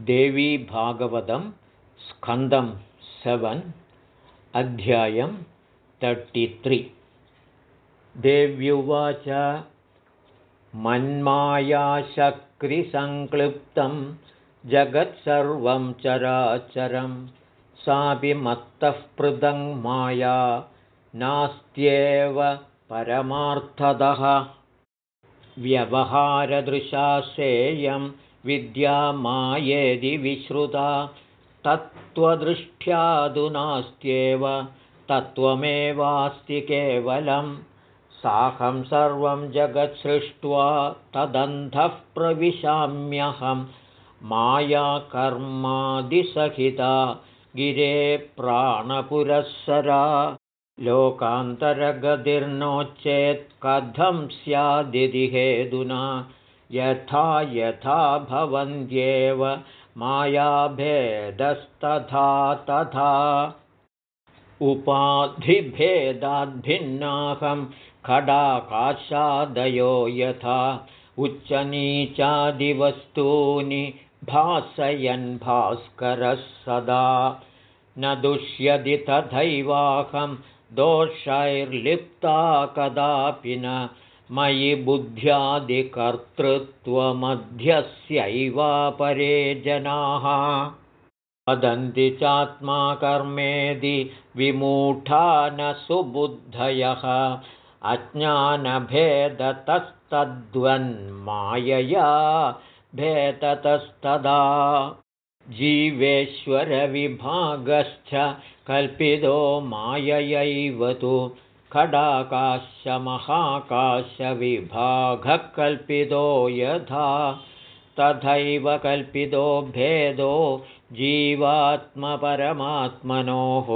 देवी भागवतं स्कन्दं सेवन् अध्यायं तर्टित्रि देव्युवाच मन्मायाशक्रिसङ्क्लिप्तं जगत्सर्वं चराचरं सापि मत्तः पृथङ् माया नास्त्येव परमार्थदः। व्यवहारदृशासेयं विद्या मायेदि विश्रुता तत्त्वदृष्ट्यादु नास्त्येव तत्त्वमेवास्ति केवलं साहं सर्वं जगत्सृष्ट्वा तदन्धः प्रविशाम्यहं मायाकर्मादिसहिता गिरे प्राणपुरःसरा लोकान्तरगतिर्नोच्चेत् कथं स्यादिति हेदुना यथा यथा भवन्त्येव मायाभेदस्तथा तथा। उपाधिभेदाद्भिन्नाहं खडाकाशादयो यथा उच्चनीचादिवस्तूनि भासयन् भास्करः सदा। न दुष्यदि तथैवाहं दोषैर्लिप्ता कदापि न मयि बुद्ध्यादिकर्तृत्वमध्यस्यैवापरे जनाः। वदन्ति चात्मा कर्मेदि विमूढा न सुबुद्धयः। अज्ञानभेदतस्तद्वन्मायया भेदतस्तदा। जीवेश्वरविभागश्च कल्पितो माययैव तु खडाकाशमहाकाशविभागः कल्पितो यथा तथैव कल्पितो भेदो जीवात्मपरमात्मनोः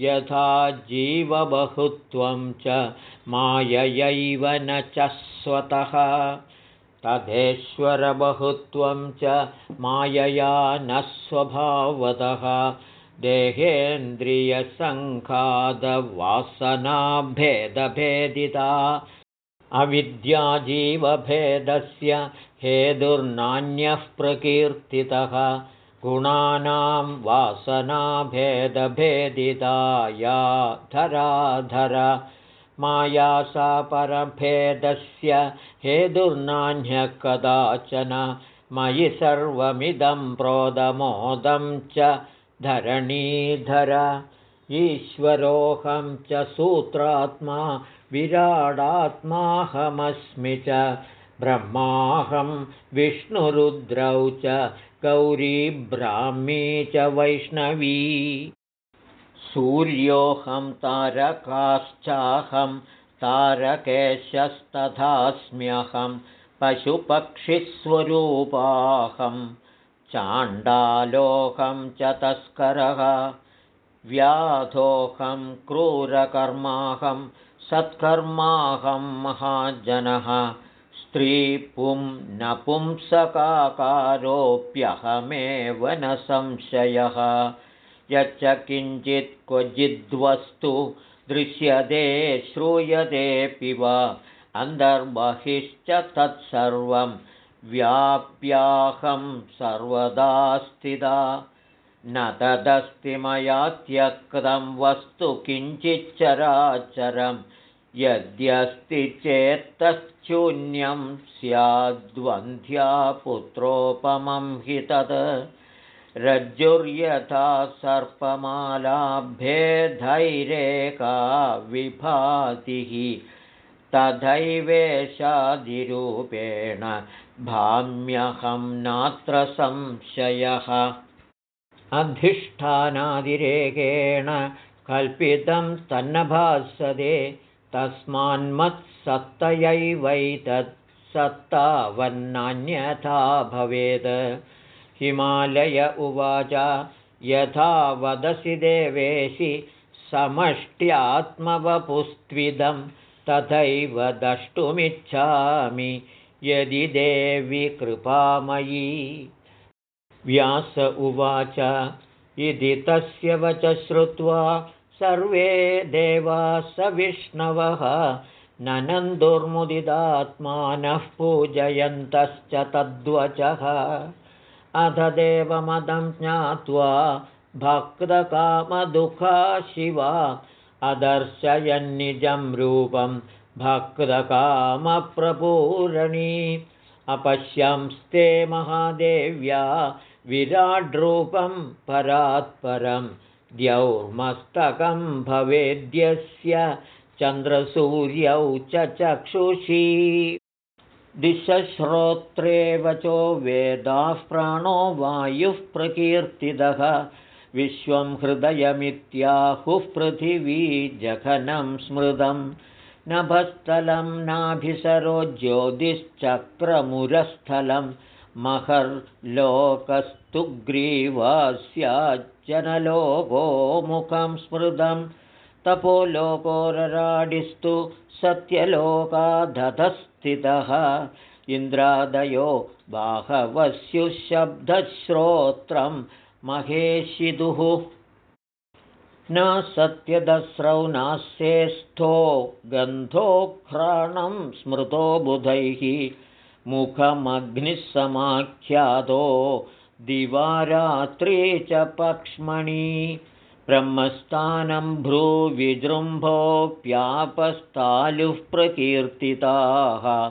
यथा जीवबहुत्वं च माययैव न च स्वतः तथेश्वरबहुत्वं च मायया न स्वभावतः देहेन्द्रियसङ्घातवासनाभेदभेदिता अविद्याजीवभेदस्य हेतुर्नान्यः प्रकीर्तितः गुणानां वासनाभेदभेदिताया धराधर माया सा परभेदस्य हेतुर्नान्यः कदाचन मयि सर्वमिदं प्रोदमोदं च धरणीधर ईश्वरोऽहं च सूत्रात्मा विराडात्माहमस्मि च। ब्रह्माहं विष्णुरुद्रौ च गौरी ब्राह्मी च वैष्णवी। सूर्योऽहं तारकाश्चाहं तारकेशस्तथास्म्यहं पशुपक्षिस्वरूपाहं चाण्डालोहं च तस्करः व्याधोऽहं क्रूरकर्माहं सत्कर्माहं महाजनः स्त्रीपुं नपुंसकाकारोऽप्यहमेव न संशयः। यच्च किञ्चित् क्वचिद्वस्तु दृश्यते श्रूयतेऽपि वा अन्तर्बहिश्च तत्सर्वं व्याप्याहं सर्वदा स्थिता। न तदस्ति मया त्यक्तं वस्तु किञ्चिच्चराचरं यद्यस्ति चेत्तच्छून्यं स्याद्वन्ध्या पुत्रोपमं हि तत्। रज्जुर्यथा सर्पमालाभ्येधैरेका विभातिः तथैवेशादिरूपेण भाम्यहं नात्र संशयः। अधिष्ठानादिरेकेण कल्पितं तन्नभासते तस्मान्मत्सत्तयैवैतत्सत्तावन्नान्यथा भवेत् हिमालय उवाच यथा वदसि देवेशि समष्ट्यात्मवपुस्त्विदं तथैव द्रष्टुमिच्छामि यदि देवि कृपामयी। व्यास उवाच इति तस्य वच श्रुत्वा सर्वे देवा स विष्णवः ननन्दुर्मुदिदात्मानः पूजयन्तश्च तद्वचः। अध देवमदं ज्ञात्वा भक्तकामदुःखा शिवा अदर्शयन्निजं रूपं भक्तकामप्रपूरणी। अपश्यंस्ते महादेव्या विराड्रूपं परात्परं द्यौर्मस्तकं भवेद्यस्य चन्द्रसूर्यौ च चक्षुषी। दिशश्रोत्रे वचो वेदाः प्राणो वायुः प्रकीर्तितः विश्वं हृदयमित्याहुः पृथिवी जघनं स्मृतं। नभस्थलं नाभिसरो ज्योतिश्चक्रमुरस्थलं महर्लोकस्तु ग्रीवास्याज्जनलोको मुखं स्मृतं। तपोलोकोरराडिस्तु सत्यलोकाधधस्थितः इन्द्रादयो बाहवस्युशब्दश्रोत्रं महेशिदुः। न सत्यदस्रौ नास्येस्थो गन्धोघ्राणं स्मृतो बुधैः। मुखमग्निः समाख्यातो दिवारात्रि च पक्ष्मणि। ब्रह्मस्थानं भ्रूविजृम्भोऽप्यापस्तालुः प्रकीर्तिताः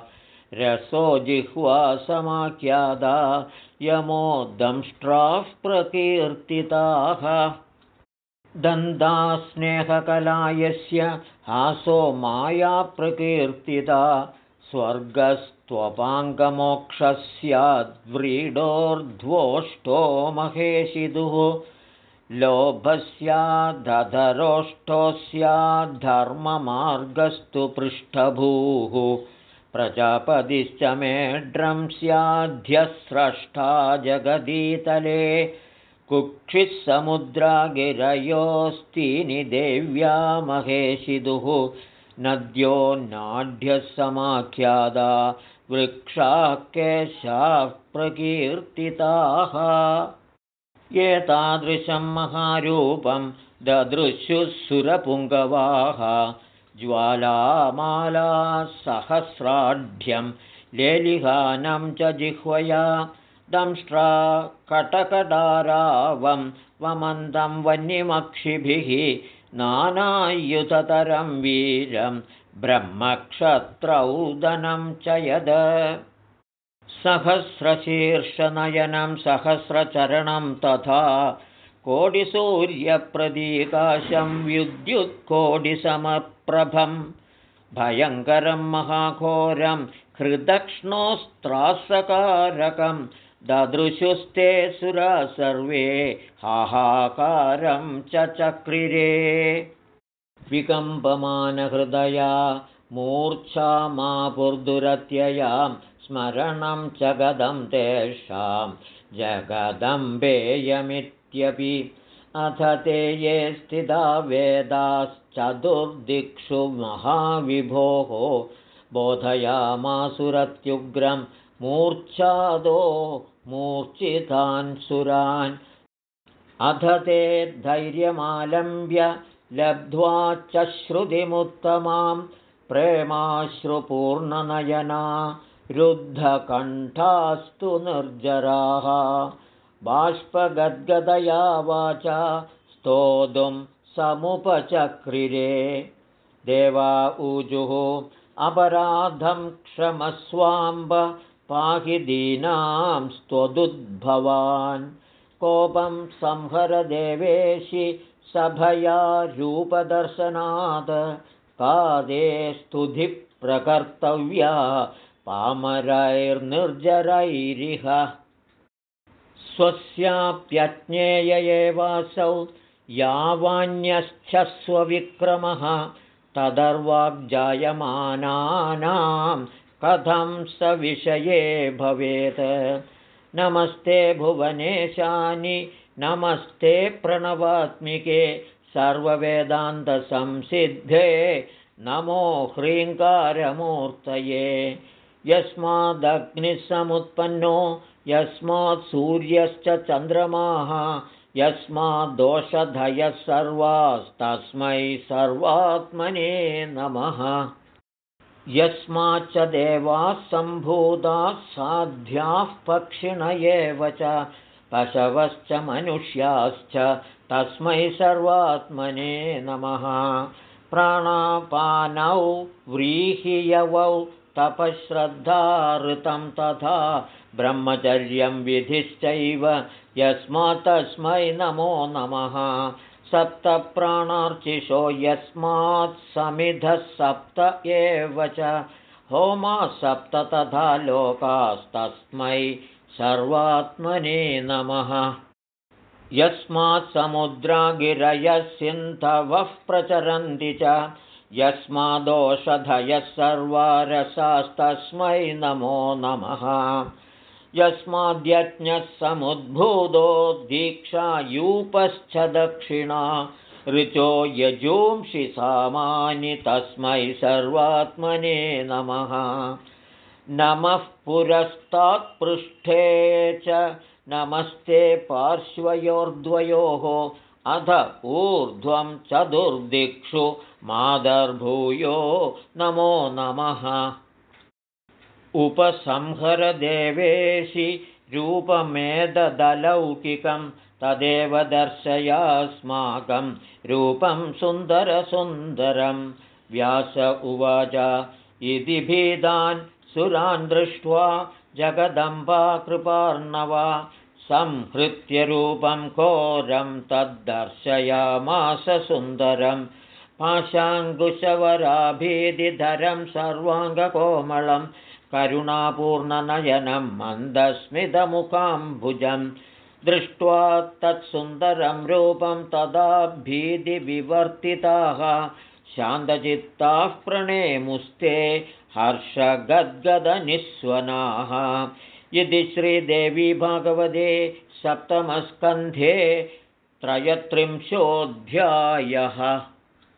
रसो जिह्वा समाख्यादा यमो दंष्ट्राः प्रकीर्तिताः। दन्दास्नेहकलायस्य हासो माया प्रकीर्तिता स्वर्गस्त्वपाङ्गमोक्षस्याद्व्रीडोर्ध्वोष्टो महेशिदुः। लोभस्यादधरोष्ठो स्याद्धर्ममार्गस्तु पृष्ठभूः प्रजापतिश्च मेढ्रं स्याध्यस्रष्टा जगदीतले। कुक्षिः समुद्रागिरयोस्तीनि देव्या महेशिदुः। नद्यो नाढ्यः समाख्यादा वृक्षाकेशाः प्रकीर्तिताः। एतादृशं महारूपं ददृशुः सुरपुङ्गवाः ज्वालामालासहस्राढ्यं लेलिहानं च जिह्वया दंष्ट्रा कटकडारावं वमन्दं वह्निमक्षिभिः नानायुधतरं वीरं ब्रह्मक्षत्रौदनं च यद। सहस्रशीर्षनयनं सहस्रचरणं तथा कोटिसूर्यप्रदीकाशं विद्युत्कोटिसमप्रभं भयङ्करं महाघोरं हृदक्ष्णोस्त्रासकारकं ददृशुस्ते सुरा सर्वे हाहाकारं च चक्रिरे। विकम्पमानहृदया मूर्च्छा मा पुर्दुरत्ययां स्मरणं च गदं तेषां जगदम्बेयमित्यपि अथ ते ये स्थिता वेदाश्चतुर्दिक्षु महाविभोः बोधयामासुरत्युग्रं मूर्च्छादो मूर्च्छितान् सुरान् अथ ते धैर्यमालम्ब्य लब्ध्वा च श्रुतिमुत्तमां प्रेमाश्रुपूर्णनयना रुद्धकण्ठास्तु निर्जराः बाष्पगद्गदया वाचा स्तोतुं समुपचक्रिरे। देवा ऊजुः अपराधं क्षमस्वाम्ब पाहि दीनां स्त्वदुद्भवान् कोपं संहरदेवेशि सभया रूपदर्शनात्। कादे स्तुतिप्रकर्तव्या पामरैर्निर्जरैरिह स्वस्याप्यज्ञेय एवासौ यावान्यश्चस्वविक्रमः तदर्वाग्जायमानानां कथं स विषये भवेत्। नमस्ते भुवनेशानि नमस्ते प्रणवात्मिके सर्ववेदान्तसंसिद्धे नमो ह्रीङ्कारमूर्तये यस्मादग्निः यस्मात् सूर्यश्च चन्द्रमाः यस्माद्दोषधयः सर्वास्तस्मै सर्वात्मने नमः। यस्माच्च देवाः सम्भूताः साध्याः पक्षिण एव च पशवश्च मनुष्याश्च तस्मै सर्वात्मने नमः। प्राणापानौ व्रीहियवौ तपःश्रद्धाऋतं तथा ब्रह्मचर्यं विधिश्चैव यस्मात् तस्मै नमो नमः। सप्तप्राणार्चिषो यस्मात् समिधः सप्त एव च। होमाः सप्त तथा लोकास्तस्मै सर्वात्मने नमः। यस्मात् समुद्रागिरयः सिन्धवः प्रचरन्ति च यस्मादोषधयः सर्वा रसास्तस्मै नमो नमः। यस्माद्यज्ञः समुद्भूतो दीक्षायूपश्च दक्षिणा ऋचो यजूंषि सामानि तस्मै सर्वात्मने नमः। नमः पुरस्तात्पृष्ठे च नमस्ते पार्श्वयोर्द्वयोः अध ऊर्ध्वं चतुर्दिक्षु मादर्भूयो नमो नमः। उपसंहरदेवेशि रूपमेददलौकिकं तदेव दर्शयास्माकं रूपं सुन्दरसुन्दरं। व्यास उवाच इति भीदान् सुरान् दृष्ट्वा जगदम्बा कृपार्णवा संहृत्यरूपं घोरं तद्दर्शयामास सुन्दरं पाशाङ्कुशवराभीतिधरं सर्वाङ्गकोमलं करुणापूर्णनयनं मन्दस्मितमुखाम्भुजं दृष्ट्वा तत्सुन्दरं रूपं तदा भीतिविवर्तिताः शान्तचित्ताः प्रणेमुस्ते हर्षगद्गदनिःस्वनाः यदि श्रीदेवी भगवते सप्तमस्कन्धे त्रयत्रिंशोऽध्यायः